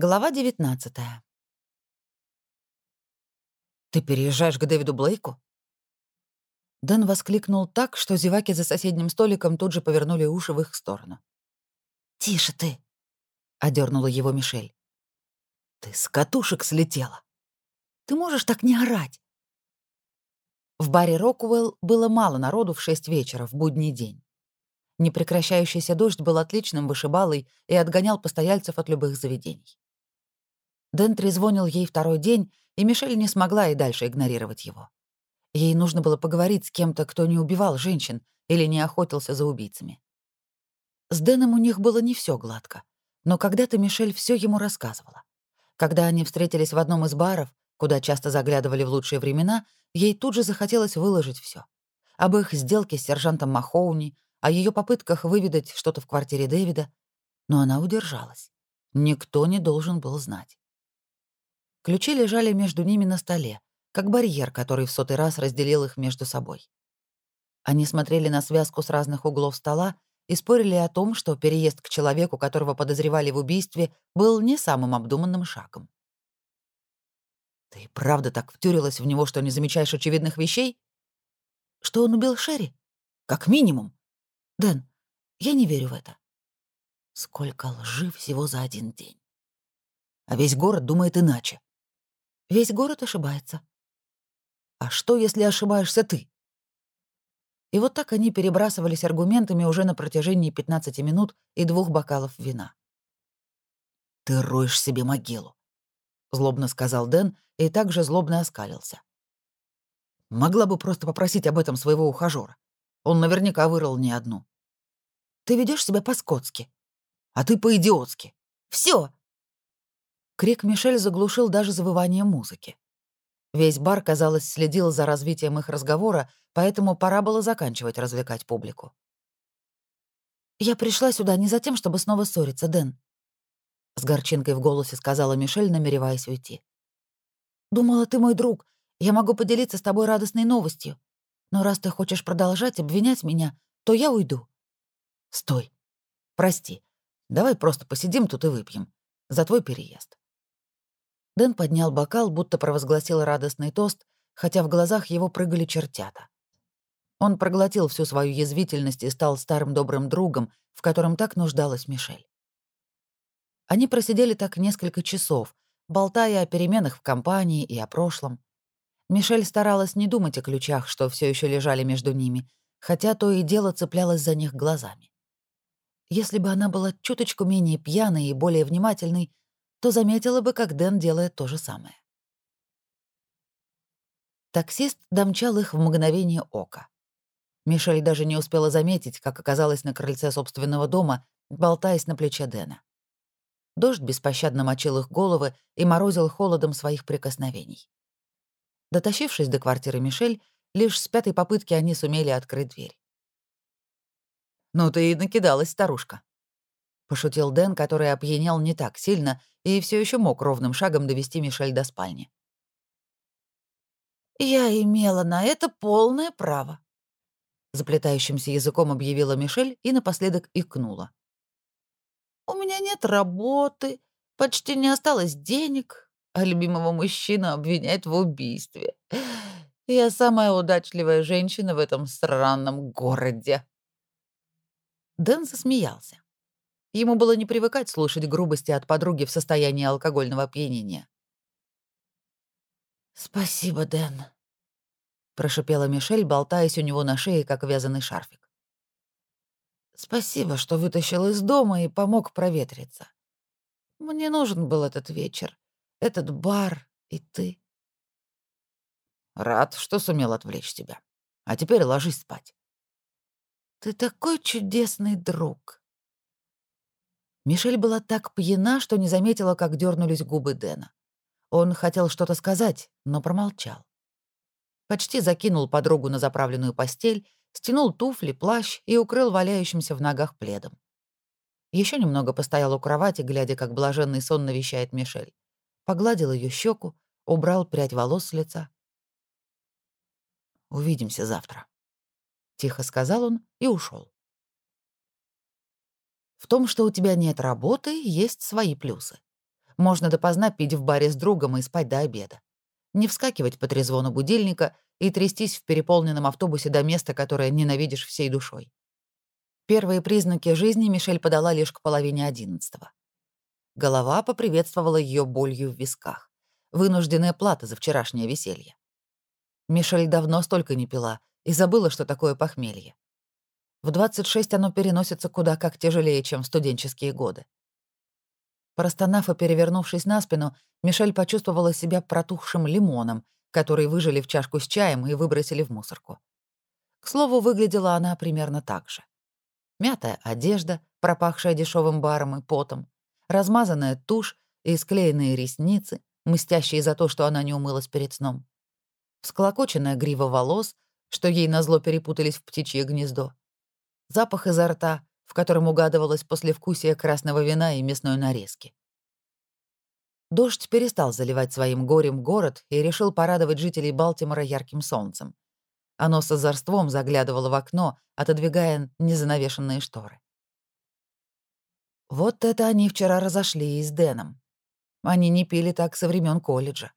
Глава 19 «Ты переезжаешь к Дэвиду Блейку?» Дэн воскликнул так, что зеваки за соседним столиком тут же повернули уши в их сторону. «Тише ты!» — одернула его Мишель. «Ты с катушек слетела! Ты можешь так не орать!» В баре Рокуэлл было мало народу в шесть вечера в будний день. Непрекращающийся дождь был отличным вышибалой и отгонял постояльцев от любых заведений. Дэн трезвонил ей второй день, и Мишель не смогла и дальше игнорировать его. Ей нужно было поговорить с кем-то, кто не убивал женщин или не охотился за убийцами. С Дэном у них было не все гладко, но когда-то Мишель все ему рассказывала. Когда они встретились в одном из баров, куда часто заглядывали в лучшие времена, ей тут же захотелось выложить все: Об их сделке с сержантом Махоуни, о ее попытках выведать что-то в квартире Дэвида, но она удержалась. Никто не должен был знать. Ключи лежали между ними на столе, как барьер, который в сотый раз разделил их между собой. Они смотрели на связку с разных углов стола и спорили о том, что переезд к человеку, которого подозревали в убийстве, был не самым обдуманным шагом. «Ты правда так втюрилась в него, что не замечаешь очевидных вещей? Что он убил Шерри? Как минимум. Дэн, я не верю в это. Сколько лжи всего за один день. А весь город думает иначе. Весь город ошибается. А что, если ошибаешься ты? И вот так они перебрасывались аргументами уже на протяжении 15 минут и двух бокалов вина. «Ты роешь себе могилу», — злобно сказал Дэн и также злобно оскалился. «Могла бы просто попросить об этом своего ухажёра. Он наверняка вырыл не одну. Ты ведешь себя по-скотски, а ты по-идиотски. Все, Крик Мишель заглушил даже завывание музыки. Весь бар, казалось, следил за развитием их разговора, поэтому пора было заканчивать развлекать публику. «Я пришла сюда не за тем, чтобы снова ссориться, Дэн», — с горчинкой в голосе сказала Мишель, намереваясь уйти. «Думала, ты мой друг, я могу поделиться с тобой радостной новостью. Но раз ты хочешь продолжать обвинять меня, то я уйду». «Стой. Прости. Давай просто посидим тут и выпьем. За твой переезд». Дэн поднял бокал, будто провозгласил радостный тост, хотя в глазах его прыгали чертята. Он проглотил всю свою язвительность и стал старым добрым другом, в котором так нуждалась Мишель. Они просидели так несколько часов, болтая о переменах в компании и о прошлом. Мишель старалась не думать о ключах, что все еще лежали между ними, хотя то и дело цеплялась за них глазами. Если бы она была чуточку менее пьяной и более внимательной, то заметила бы, как Дэн делает то же самое. Таксист домчал их в мгновение ока. Мишель даже не успела заметить, как оказалась на крыльце собственного дома, болтаясь на плече Дэна. Дождь беспощадно мочил их головы и морозил холодом своих прикосновений. Дотащившись до квартиры Мишель, лишь с пятой попытки они сумели открыть дверь. «Ну ты и накидалась, старушка», — пошутил Дэн, который опьянел не так сильно и все еще мог ровным шагом довести Мишель до спальни. «Я имела на это полное право», — заплетающимся языком объявила Мишель и напоследок икнула. «У меня нет работы, почти не осталось денег, а любимого мужчину обвиняют в убийстве. Я самая удачливая женщина в этом странном городе». Дэн засмеялся. Ему было не привыкать слушать грубости от подруги в состоянии алкогольного опьянения. «Спасибо, Дэн», — прошипела Мишель, болтаясь у него на шее, как вязаный шарфик. «Спасибо, что вытащил из дома и помог проветриться. Мне нужен был этот вечер, этот бар и ты». «Рад, что сумел отвлечь тебя. А теперь ложись спать». «Ты такой чудесный друг», Мишель была так пьяна, что не заметила, как дернулись губы Дэна. Он хотел что-то сказать, но промолчал. Почти закинул подругу на заправленную постель, стянул туфли, плащ и укрыл валяющимся в ногах пледом. Еще немного постоял у кровати, глядя, как блаженный сон навещает Мишель. Погладил ее щеку, убрал прядь волос с лица. «Увидимся завтра», — тихо сказал он и ушел. В том, что у тебя нет работы, есть свои плюсы. Можно допоздна пить в баре с другом и спать до обеда. Не вскакивать по трезвону будильника и трястись в переполненном автобусе до места, которое ненавидишь всей душой. Первые признаки жизни Мишель подала лишь к половине одиннадцатого. Голова поприветствовала ее болью в висках. Вынужденная плата за вчерашнее веселье. Мишель давно столько не пила и забыла, что такое похмелье. В 26 оно переносится куда как тяжелее, чем в студенческие годы. Простонав и перевернувшись на спину, Мишель почувствовала себя протухшим лимоном, который выжили в чашку с чаем и выбросили в мусорку. К слову, выглядела она примерно так же. Мятая одежда, пропахшая дешевым баром и потом, размазанная тушь и склеенные ресницы, мстящие за то, что она не умылась перед сном, всклокоченная грива волос, что ей назло перепутались в птичье гнездо, запах изо рта, в котором угадывалось послевкусие красного вина и мясной нарезки. Дождь перестал заливать своим горем город и решил порадовать жителей Балтимора ярким солнцем. Оно с озорством заглядывало в окно, отодвигая незанавешенные шторы. Вот это они вчера разошли с Дэном. Они не пили так со времен колледжа.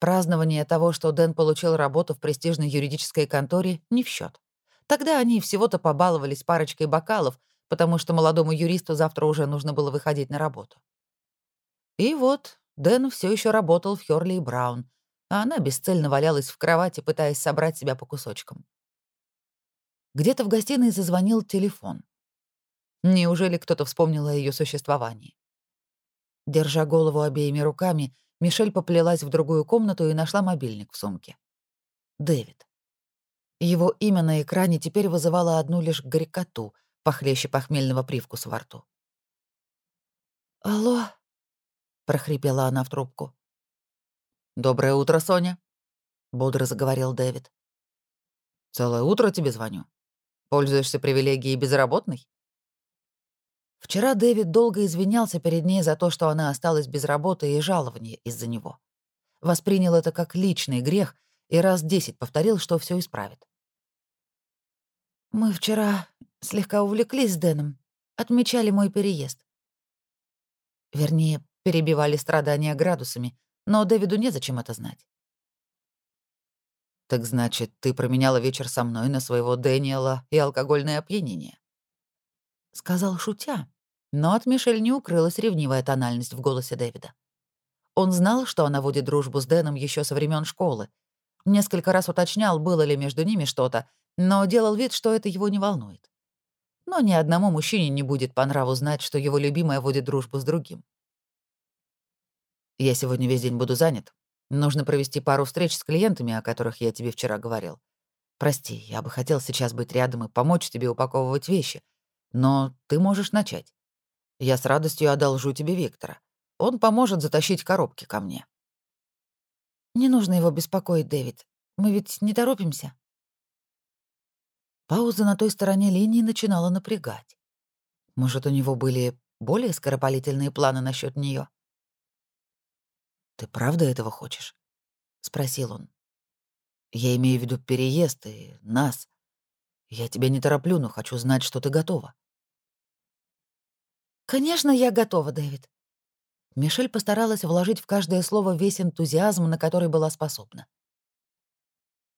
Празднование того, что Дэн получил работу в престижной юридической конторе, не в счет. Тогда они всего-то побаловались парочкой бокалов, потому что молодому юристу завтра уже нужно было выходить на работу. И вот Дэн все еще работал в Хёрли и Браун, а она бесцельно валялась в кровати, пытаясь собрать себя по кусочкам. Где-то в гостиной зазвонил телефон. Неужели кто-то вспомнил о ее существовании? Держа голову обеими руками, Мишель поплелась в другую комнату и нашла мобильник в сумке. Дэвид. Его имя на экране теперь вызывало одну лишь горькоту, похлеще похмельного привкуса во рту. «Алло?» — прохрипела она в трубку. «Доброе утро, Соня», — бодро заговорил Дэвид. «Целое утро тебе звоню. Пользуешься привилегией безработной?» Вчера Дэвид долго извинялся перед ней за то, что она осталась без работы и жалования из-за него. Воспринял это как личный грех и раз десять повторил, что все исправит. «Мы вчера слегка увлеклись с Дэном, отмечали мой переезд. Вернее, перебивали страдания градусами, но Дэвиду незачем это знать. «Так значит, ты променяла вечер со мной на своего Дэниела и алкогольное опьянение?» Сказал шутя, но от Мишель не укрылась ревнивая тональность в голосе Дэвида. Он знал, что она водит дружбу с Дэном еще со времен школы. Несколько раз уточнял, было ли между ними что-то, но делал вид, что это его не волнует. Но ни одному мужчине не будет по нраву знать, что его любимая водит дружбу с другим. «Я сегодня весь день буду занят. Нужно провести пару встреч с клиентами, о которых я тебе вчера говорил. Прости, я бы хотел сейчас быть рядом и помочь тебе упаковывать вещи, но ты можешь начать. Я с радостью одолжу тебе Виктора. Он поможет затащить коробки ко мне». «Не нужно его беспокоить, Дэвид. Мы ведь не торопимся». Пауза на той стороне линии начинала напрягать. Может, у него были более скоропалительные планы насчет нее? «Ты правда этого хочешь?» — спросил он. «Я имею в виду переезд и нас. Я тебя не тороплю, но хочу знать, что ты готова». «Конечно, я готова, Дэвид». Мишель постаралась вложить в каждое слово весь энтузиазм, на который была способна.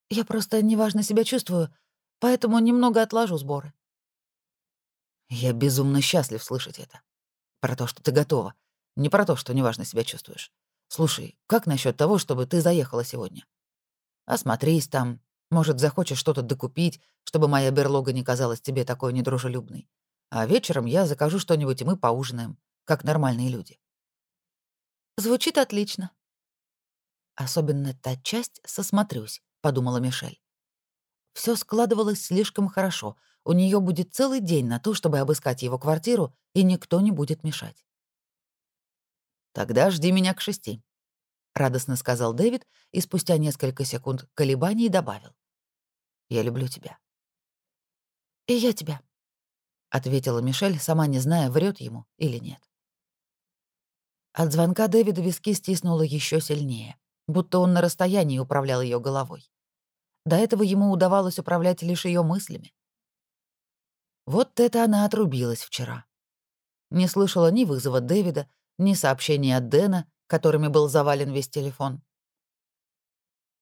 «Я просто неважно себя чувствую, поэтому немного отложу сборы. Я безумно счастлив слышать это. Про то, что ты готова. Не про то, что неважно себя чувствуешь. Слушай, как насчет того, чтобы ты заехала сегодня? Осмотрись там. Может, захочешь что-то докупить, чтобы моя берлога не казалась тебе такой недружелюбной. А вечером я закажу что-нибудь, и мы поужинаем, как нормальные люди. Звучит отлично. Особенно та часть «сосмотрюсь», — подумала Мишель. Все складывалось слишком хорошо. У нее будет целый день на то, чтобы обыскать его квартиру, и никто не будет мешать. «Тогда жди меня к шести», — радостно сказал Дэвид и спустя несколько секунд колебаний добавил. «Я люблю тебя». «И я тебя», — ответила Мишель, сама не зная, врет ему или нет. От звонка Дэвида виски стиснуло еще сильнее, будто он на расстоянии управлял ее головой. До этого ему удавалось управлять лишь ее мыслями. Вот это она отрубилась вчера. Не слышала ни вызова Дэвида, ни сообщений от Дэна, которыми был завален весь телефон.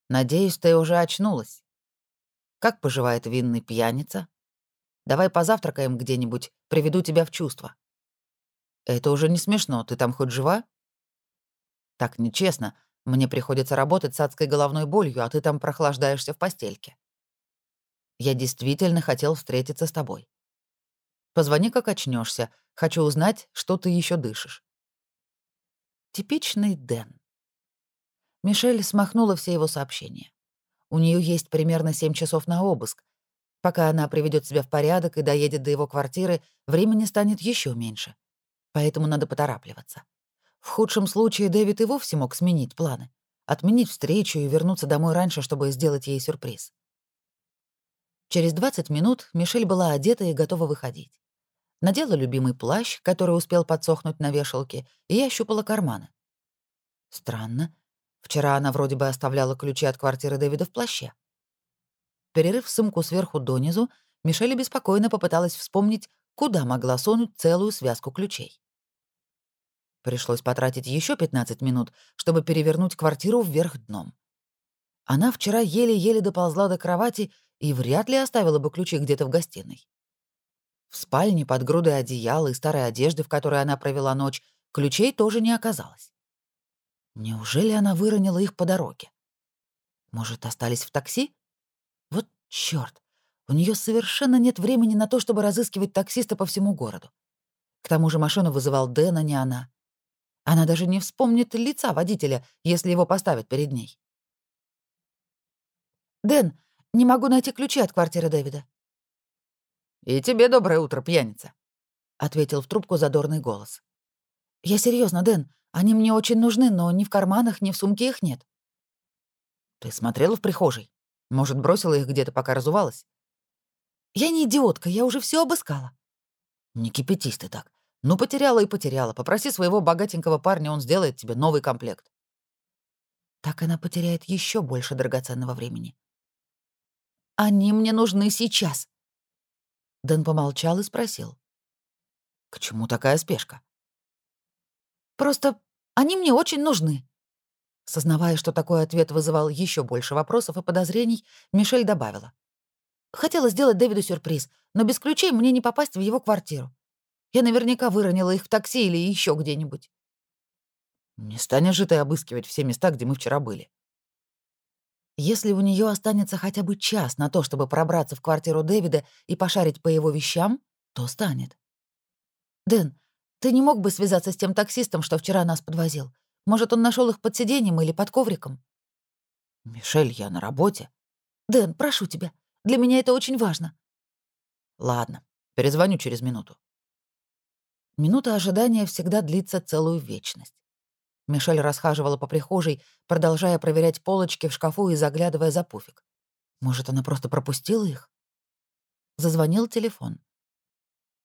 «Надеюсь, ты уже очнулась. Как поживает винный пьяница? Давай позавтракаем где-нибудь, приведу тебя в чувство». «Это уже не смешно, ты там хоть жива?» «Так нечестно. Мне приходится работать с адской головной болью, а ты там прохлаждаешься в постельке. Я действительно хотел встретиться с тобой. Позвони, как очнешься. Хочу узнать, что ты еще дышишь. Типичный Дэн. Мишель смахнула все его сообщения. У нее есть примерно 7 часов на обыск. Пока она приведет себя в порядок и доедет до его квартиры, времени станет еще меньше. Поэтому надо поторапливаться. В худшем случае Дэвид и вовсе мог сменить планы, отменить встречу и вернуться домой раньше, чтобы сделать ей сюрприз. Через 20 минут Мишель была одета и готова выходить. Надела любимый плащ, который успел подсохнуть на вешалке, и ощупала карманы. Странно. Вчера она вроде бы оставляла ключи от квартиры Дэвида в плаще. Перерыв сумку сверху донизу, Мишель беспокойно попыталась вспомнить, куда могла сунуть целую связку ключей. Пришлось потратить еще 15 минут, чтобы перевернуть квартиру вверх дном. Она вчера еле-еле доползла до кровати и вряд ли оставила бы ключи где-то в гостиной. В спальне под грудой одеяла и старой одежды, в которой она провела ночь, ключей тоже не оказалось. Неужели она выронила их по дороге? Может, остались в такси? Вот чёрт, у нее совершенно нет времени на то, чтобы разыскивать таксиста по всему городу. К тому же машину вызывал Дэн, а не она. Она даже не вспомнит лица водителя, если его поставят перед ней. «Дэн, не могу найти ключи от квартиры Дэвида». «И тебе доброе утро, пьяница», — ответил в трубку задорный голос. «Я серьезно, Дэн, они мне очень нужны, но ни в карманах, ни в сумке их нет». «Ты смотрела в прихожей? Может, бросила их где-то, пока разувалась?» «Я не идиотка, я уже все обыскала». «Не кипятись ты так. Ну, потеряла и потеряла. Попроси своего богатенького парня, он сделает тебе новый комплект». Так она потеряет еще больше драгоценного времени. Они мне нужны сейчас. Дэн помолчал и спросил. К чему такая спешка? Просто они мне очень нужны. Сознавая, что такой ответ вызывал еще больше вопросов и подозрений, Мишель добавила. Хотела сделать Дэвиду сюрприз, но без ключей мне не попасть в его квартиру. Я наверняка выронила их в такси или еще где-нибудь. Не станешь же ты обыскивать все места, где мы вчера были. Если у нее останется хотя бы час на то, чтобы пробраться в квартиру Дэвида и пошарить по его вещам, то станет. «Дэн, ты не мог бы связаться с тем таксистом, что вчера нас подвозил? Может, он нашел их под сиденьем или под ковриком?» «Мишель, я на работе». «Дэн, прошу тебя, для меня это очень важно». «Ладно, перезвоню через минуту». Минута ожидания всегда длится целую вечность. Мишель расхаживала по прихожей, продолжая проверять полочки в шкафу и заглядывая за пуфик. Может, она просто пропустила их? Зазвонил телефон.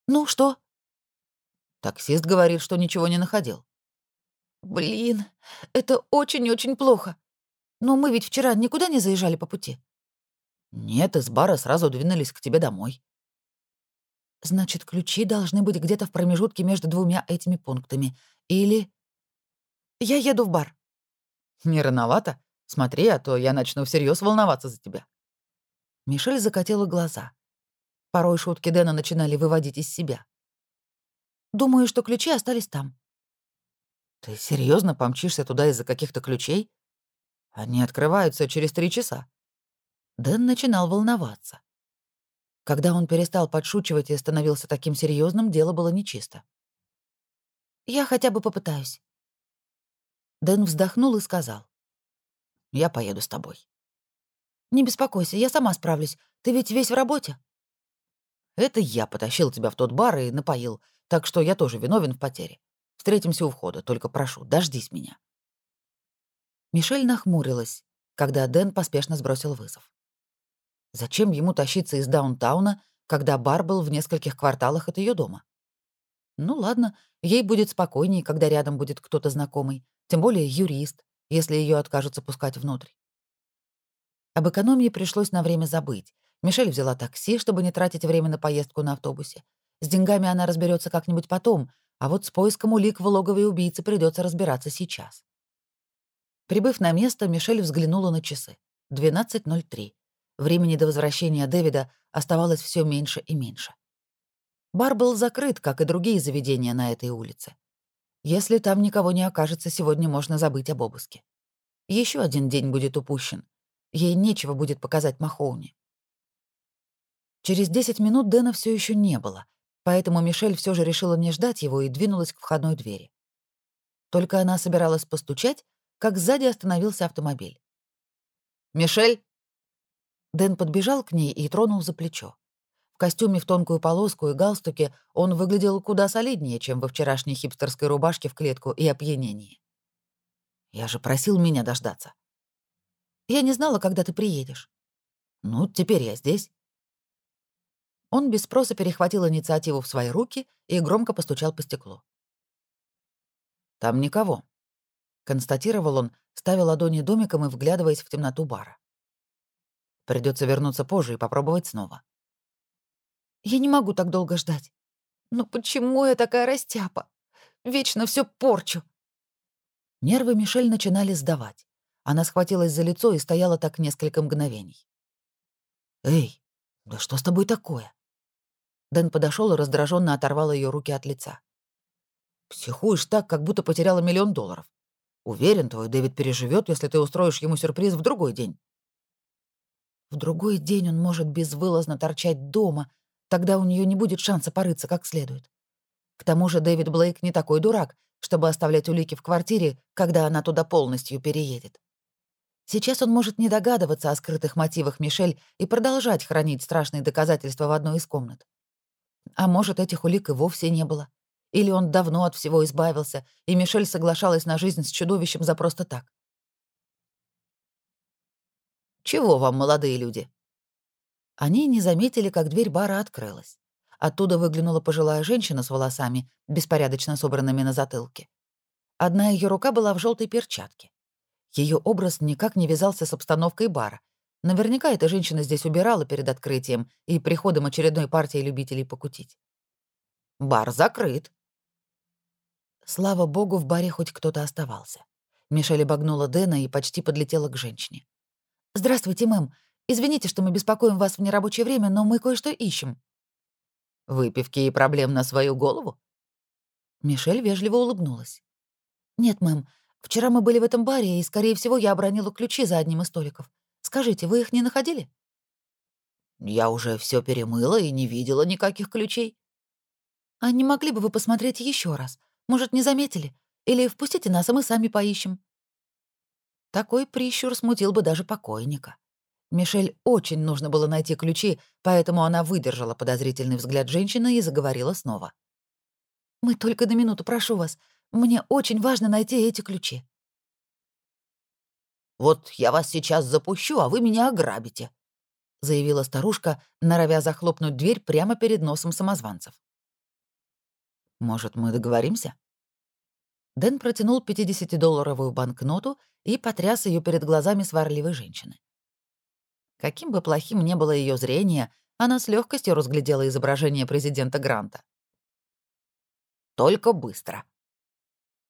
«Ну, что?» Таксист говорит, что ничего не находил. «Блин, это очень-очень плохо. Но мы ведь вчера никуда не заезжали по пути». «Нет, из бара сразу двинулись к тебе домой». «Значит, ключи должны быть где-то в промежутке между двумя этими пунктами. Или...» Я еду в бар». «Не рановато? Смотри, а то я начну всерьез волноваться за тебя». Мишель закатила глаза. Порой шутки Дэна начинали выводить из себя. «Думаю, что ключи остались там». «Ты серьезно помчишься туда из-за каких-то ключей? Они открываются через три часа». Дэн начинал волноваться. Когда он перестал подшучивать и становился таким серьезным, дело было нечисто. «Я хотя бы попытаюсь». Дэн вздохнул и сказал. «Я поеду с тобой». «Не беспокойся, я сама справлюсь. Ты ведь весь в работе». «Это я потащил тебя в тот бар и напоил, так что я тоже виновен в потере. Встретимся у входа, только прошу, дождись меня». Мишель нахмурилась, когда Дэн поспешно сбросил вызов. Зачем ему тащиться из даунтауна, когда бар был в нескольких кварталах от ее дома? Ну ладно, ей будет спокойнее, когда рядом будет кто-то знакомый, тем более юрист, если ее откажутся пускать внутрь. Об экономии пришлось на время забыть. Мишель взяла такси, чтобы не тратить время на поездку на автобусе. С деньгами она разберется как-нибудь потом, А вот с поиском улик в логове убийцы придется разбираться сейчас. Прибыв на место, Мишель взглянула на часы. 12.03. Времени до возвращения Дэвида оставалось все меньше и меньше. Бар был закрыт, как и другие заведения на этой улице. Если там никого не окажется, сегодня можно забыть об обыске. Еще один день будет упущен. Ей нечего будет показать Махоуни. Через 10 минут Дэна все еще не было, поэтому Мишель все же решила не ждать его и двинулась к входной двери. Только она собиралась постучать, как сзади остановился автомобиль. «Мишель!» Дэн подбежал к ней и тронул за плечо. В костюме в тонкую полоску и галстуке он выглядел куда солиднее, чем во вчерашней хипстерской рубашке в клетку и опьянении. «Я же просил меня дождаться». «Я не знала, когда ты приедешь». «Ну, теперь я здесь». Он без спроса перехватил инициативу в свои руки и громко постучал по стеклу. «Там никого», — констатировал он, ставя ладони домиком и вглядываясь в темноту бара. Придется вернуться позже и попробовать снова. Я не могу так долго ждать. Но почему я такая растяпа? Вечно все порчу. Нервы Мишель начинали сдавать. Она схватилась за лицо и стояла так несколько мгновений. «Эй, да что с тобой такое?» Дэн подошел и раздраженно оторвал ее руки от лица. «Психуешь так, как будто потеряла миллион долларов. Уверен, твой Дэвид переживет, если ты устроишь ему сюрприз в другой день». В другой день он может безвылазно торчать дома, тогда у нее не будет шанса порыться как следует. К тому же Дэвид Блейк не такой дурак, чтобы оставлять улики в квартире, когда она туда полностью переедет. Сейчас он может не догадываться о скрытых мотивах Мишель и продолжать хранить страшные доказательства в одной из комнат. А может, этих улик и вовсе не было. Или он давно от всего избавился, и Мишель соглашалась на жизнь с чудовищем за просто так. «Чего вам, молодые люди?» Они не заметили, как дверь бара открылась. Оттуда выглянула пожилая женщина с волосами, беспорядочно собранными на затылке. Одна ее рука была в желтой перчатке. Ее образ никак не вязался с обстановкой бара, Наверняка эта женщина здесь убирала перед открытием и приходом очередной партии любителей покутить. «Бар закрыт». Слава богу, в баре хоть кто-то оставался. Мишель обогнула Дэна и почти подлетела к женщине. «Здравствуйте, мэм. Извините, что мы беспокоим вас в нерабочее время, но мы кое-что ищем». «Выпивки и проблем на свою голову?» Мишель вежливо улыбнулась. «Нет, мэм. Вчера мы были в этом баре, и, скорее всего, я обронила ключи за одним из столиков. Скажите, вы их не находили?» «Я уже все перемыла и не видела никаких ключей». «А не могли бы вы посмотреть еще раз? Может, не заметили? Или впустите нас, а мы сами поищем?» Такой прищур смутил бы даже покойника. Мишель очень нужно было найти ключи, поэтому она выдержала подозрительный взгляд женщины и заговорила снова. «Мы только на минуту, прошу вас. Мне очень важно найти эти ключи». «Вот я вас сейчас запущу, а вы меня ограбите», — заявила старушка, норовя захлопнуть дверь прямо перед носом самозванцев. «Может, мы договоримся?» Дэн протянул 50-долларовую банкноту и потряс ее перед глазами сварливой женщины. Каким бы плохим ни было ее зрение, она с легкостью разглядела изображение президента Гранта. «Только быстро».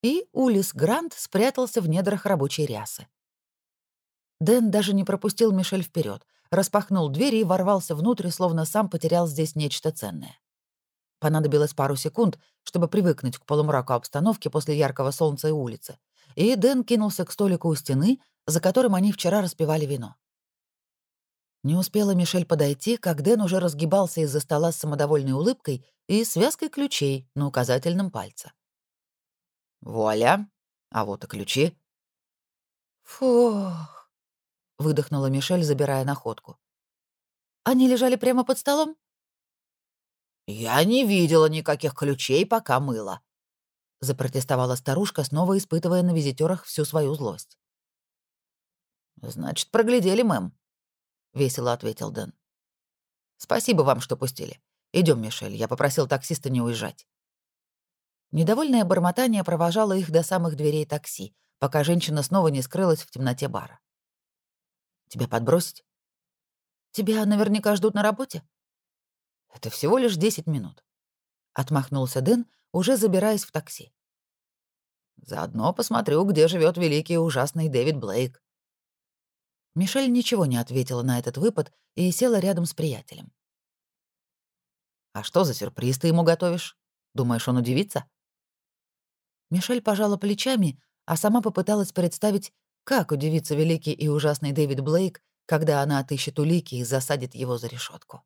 И Улис Грант спрятался в недрах рабочей рясы. Дэн даже не пропустил Мишель вперед, распахнул дверь и ворвался внутрь, словно сам потерял здесь нечто ценное. Понадобилось пару секунд, чтобы привыкнуть к полумраку обстановки после яркого солнца и улицы, и Дэн кинулся к столику у стены, за которым они вчера распивали вино. Не успела Мишель подойти, как Дэн уже разгибался из-за стола с самодовольной улыбкой и связкой ключей на указательном пальце. «Вуаля! А вот и ключи!» «Фух!» — выдохнула Мишель, забирая находку. «Они лежали прямо под столом?» «Я не видела никаких ключей, пока мыла», — запротестовала старушка, снова испытывая на визитерах всю свою злость. «Значит, проглядели, мэм», — весело ответил Дэн. «Спасибо вам, что пустили. Идем, Мишель, я попросил таксиста не уезжать». Недовольное бормотание провожало их до самых дверей такси, пока женщина снова не скрылась в темноте бара. Тебя подбросить? Тебя наверняка ждут на работе? Это всего лишь 10 минут. Отмахнулся Дэн, уже забираясь в такси. «Заодно посмотрю, где живет великий и ужасный Дэвид Блейк». Мишель ничего не ответила на этот выпад и села рядом с приятелем. «А что за сюрприз ты ему готовишь? Думаешь, он удивится?» Мишель пожала плечами, а сама попыталась представить, как удивится великий и ужасный Дэвид Блейк, когда она отыщет улики и засадит его за решетку.